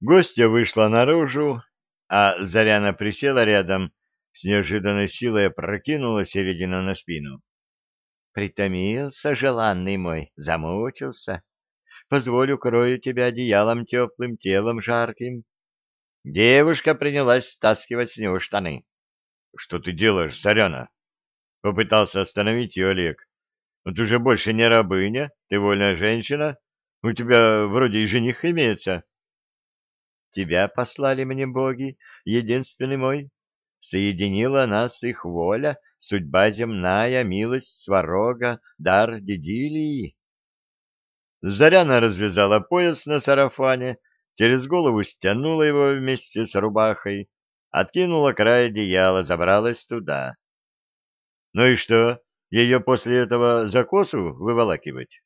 Гостья вышла наружу, а Заряна присела рядом, с неожиданной силой прокинула середина на спину. Притомился, желанный мой, замучился. Позволю, крою тебя одеялом теплым, телом жарким. Девушка принялась стаскивать с него штаны. — Что ты делаешь, Заряна? — попытался остановить ее Олег. — Ты же больше не рабыня, ты вольная женщина. У тебя вроде и жених имеется. Тебя послали мне боги, единственный мой. Соединила нас их воля, судьба земная, милость сварога, дар дедилии. Заряна развязала пояс на сарафане, через голову стянула его вместе с рубахой, откинула край одеяла, забралась туда. Ну и что, ее после этого за косу выволакивать?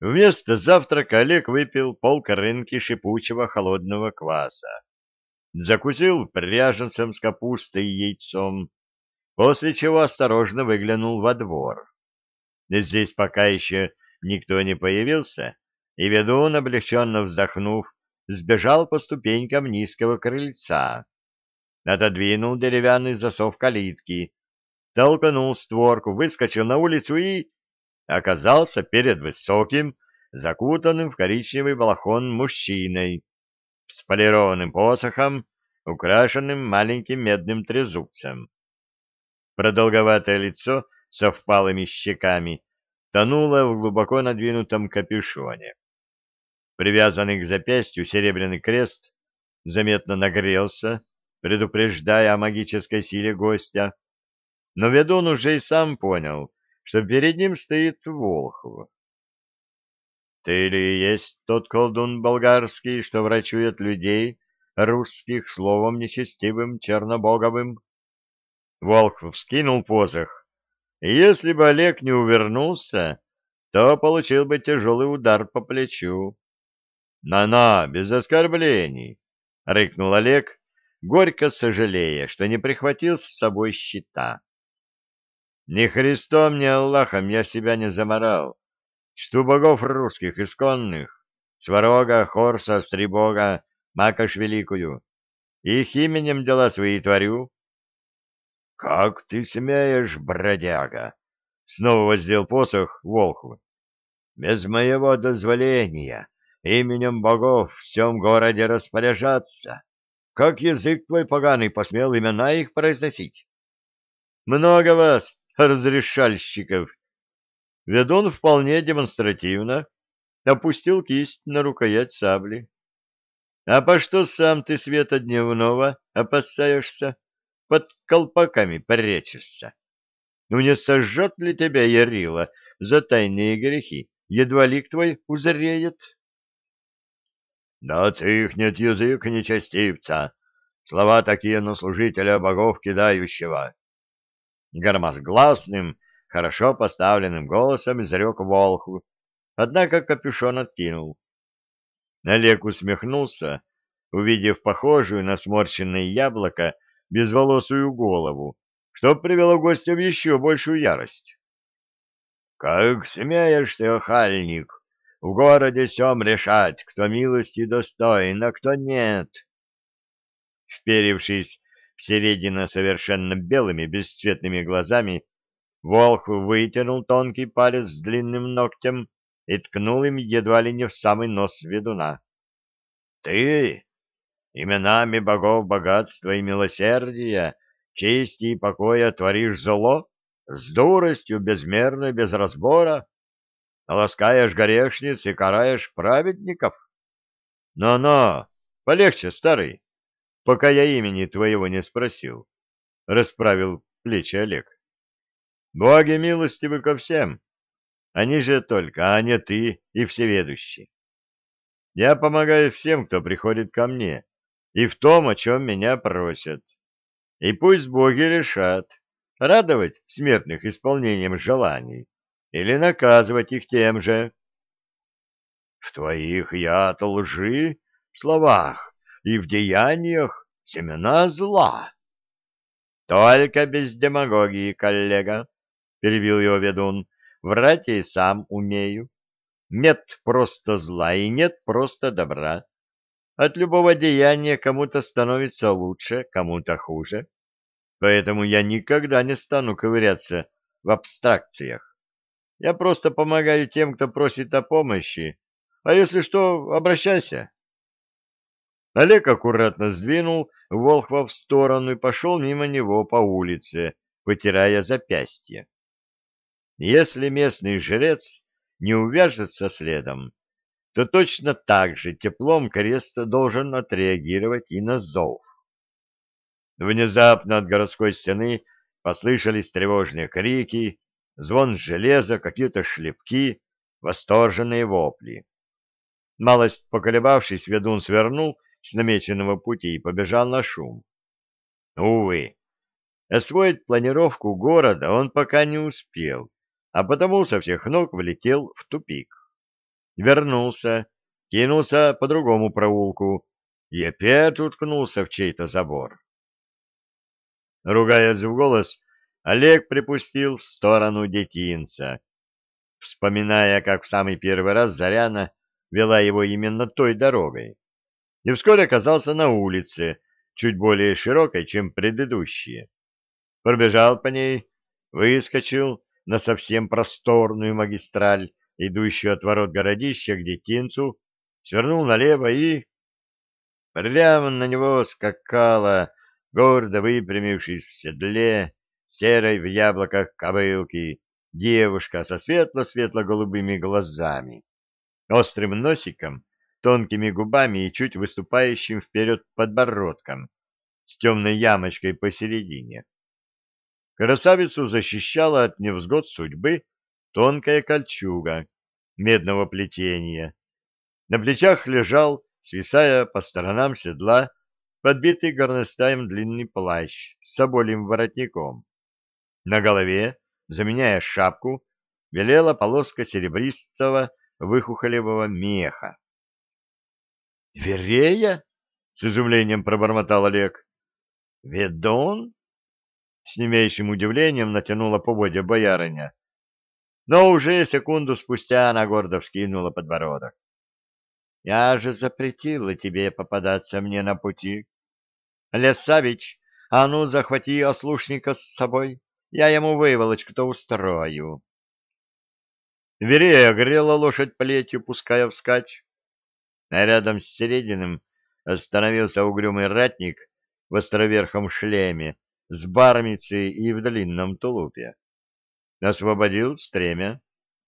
Вместо завтрака Олег выпил полкорынки шипучего холодного кваса. Закусил пряженцем с капустой и яйцом, после чего осторожно выглянул во двор. Здесь пока еще никто не появился, и ведун, облегченно вздохнув, сбежал по ступенькам низкого крыльца. Отодвинул деревянный засов калитки, толкнул створку, выскочил на улицу и оказался перед высоким, закутанным в коричневый балахон мужчиной с полированным посохом, украшенным маленьким медным трезубцем. Продолговатое лицо со впалыми щеками тонуло в глубоко надвинутом капюшоне. Привязанный к запястью серебряный крест заметно нагрелся, предупреждая о магической силе гостя, но ведун уже и сам понял, что перед ним стоит Волхов. «Ты ли есть тот колдун болгарский, что врачует людей русских словом нечестивым чернобоговым?» Волхв вскинул посох, если бы Олег не увернулся, то получил бы тяжелый удар по плечу. «На-на, без оскорблений!» — рыкнул Олег, горько сожалея, что не прихватил с собой щита. Ни Христом, ни Аллахом я себя не заморал. Чту богов русских исконных, Сварога, Хорса, Стрибога, Макаш Великую. Их именем дела свои творю. — Как ты смеешь, бродяга? — снова воздел посох Волху. — Без моего дозволения именем богов в всем городе распоряжаться. Как язык твой поганый посмел имена их произносить? — Много вас, разрешальщиков. Ведун вполне демонстративно опустил кисть на рукоять сабли. — А по что сам ты света дневного опасаешься? Под колпаками прячешься? Ну не сожжет ли тебя Ярила за тайные грехи? Едва лик твой узреет? — Да цихнет язык нечестивца, слова такие на служителя богов кидающего громогласным, хорошо поставленным голосом изрек Волхв, однако капюшон откинул. Олег усмехнулся, увидев похожую на сморщенное яблоко безволосую голову, что привело гостя в еще большую ярость. — Как смеешь ты, охальник, в городе сем решать, кто милости достоин, а кто нет? Вперившись Середина совершенно белыми бесцветными глазами, волк вытянул тонкий палец с длинным ногтем и ткнул им едва ли не в самый нос ведуна. — Ты, именами богов богатства и милосердия, чести и покоя творишь зло, с дуростью безмерной, без разбора, ласкаешь горешниц и караешь праведников? Но-но, полегче, старый, пока я имени твоего не спросил, — расправил плечи Олег. — Боги милостивы ко всем. Они же только, а не ты и всеведущий. Я помогаю всем, кто приходит ко мне, и в том, о чем меня просят. И пусть боги решат, радовать смертных исполнением желаний или наказывать их тем же. — В твоих яд лжи словах и в деяниях семена зла. — Только без демагогии, коллега, — перебил его ведун, — врать я и сам умею. Нет просто зла и нет просто добра. от любого деяния кому-то становится лучше, кому-то хуже. Поэтому я никогда не стану ковыряться в абстракциях. Я просто помогаю тем, кто просит о помощи. А если что, обращайся. Олег аккуратно сдвинул Волхва в сторону и пошел мимо него по улице, потирая запястье. Если местный жрец не увяжется следом, то точно так же теплом крест должен отреагировать и на зов. Внезапно от городской стены послышались тревожные крики, звон железа, какие-то шлепки, восторженные вопли. Малость поколебавшись, ведун свернул с намеченного пути и побежал на шум. Увы, освоить планировку города он пока не успел, а потому со всех ног влетел в тупик. Вернулся, кинулся по другому проулку и опять уткнулся в чей-то забор. Ругаясь в голос, Олег припустил в сторону детинца, вспоминая, как в самый первый раз Заряна вела его именно той дорогой, и вскоре оказался на улице, чуть более широкой, чем предыдущие. Пробежал по ней, выскочил на совсем просторную магистраль, идущую от ворот городища к детинцу, свернул налево и... Прямо на него скакала, гордо выпрямившись в седле, серой в яблоках кобылки, девушка со светло-светло-голубыми глазами, острым носиком, тонкими губами и чуть выступающим вперед подбородком, с темной ямочкой посередине. Красавицу защищала от невзгод судьбы тонкая кольчуга медного плетения. На плечах лежал, свисая по сторонам седла, подбитый горностаем длинный плащ с соболем воротником. На голове, заменяя шапку, велела полоска серебристого выхухолевого меха. «Верея?» — с изумлением пробормотал Олег. «Ведун?» — с немейшим удивлением натянула поводья боярыня. Но уже секунду спустя она гордо вскинула подбородок. «Я же запретила тебе попадаться мне на пути. Лесавич, а ну захвати ослушника с собой, я ему выволочку-то устрою». Верея огрела лошадь плетью, пуская вскачь а рядом с Серединым остановился угрюмый ратник в островерхом шлеме, с бармицей и в длинном тулупе. Освободил стремя.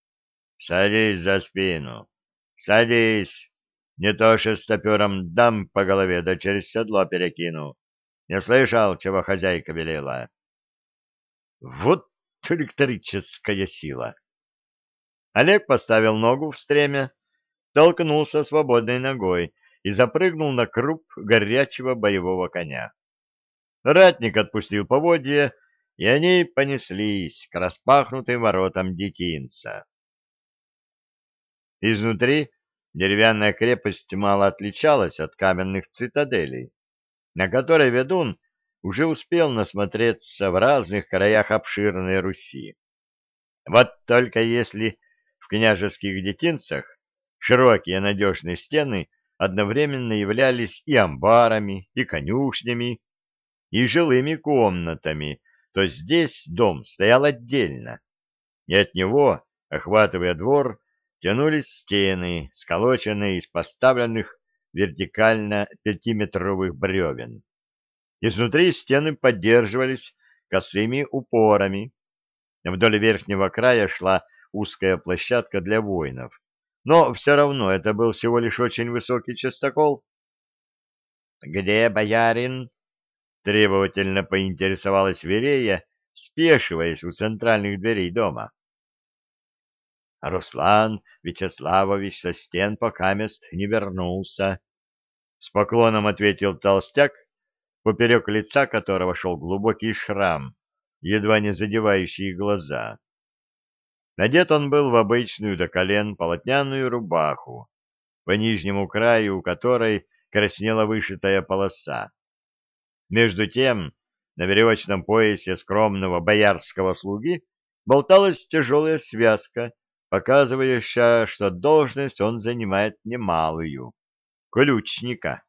— Садись за спину. Садись. Не то шестопером дам по голове, да через седло перекину. Не слышал, чего хозяйка велела? Вот электрическая сила! Олег поставил ногу в стремя, толкнулся свободной ногой и запрыгнул на круп горячего боевого коня. Ратник отпустил поводья, и они понеслись к распахнутым воротам детинца. Изнутри деревянная крепость мало отличалась от каменных цитаделей, на которой ведун уже успел насмотреться в разных краях обширной Руси. Вот только если в княжеских детинцах Широкие надежные стены одновременно являлись и амбарами, и конюшнями, и жилыми комнатами, то здесь дом стоял отдельно, и от него, охватывая двор, тянулись стены, сколоченные из поставленных вертикально пятиметровых бревен. Изнутри стены поддерживались косыми упорами. Вдоль верхнего края шла узкая площадка для воинов, но все равно это был всего лишь очень высокий частокол. — Где боярин? — требовательно поинтересовалась Верея, спешиваясь у центральных дверей дома. — Руслан Вячеславович со стен пока мест не вернулся. С поклоном ответил толстяк, поперек лица которого шел глубокий шрам, едва не задевающий глаза. Надет он был в обычную до колен полотняную рубаху, по нижнему краю которой краснела вышитая полоса. Между тем, на веревочном поясе скромного боярского слуги болталась тяжелая связка, показывающая, что должность он занимает немалую. ключника.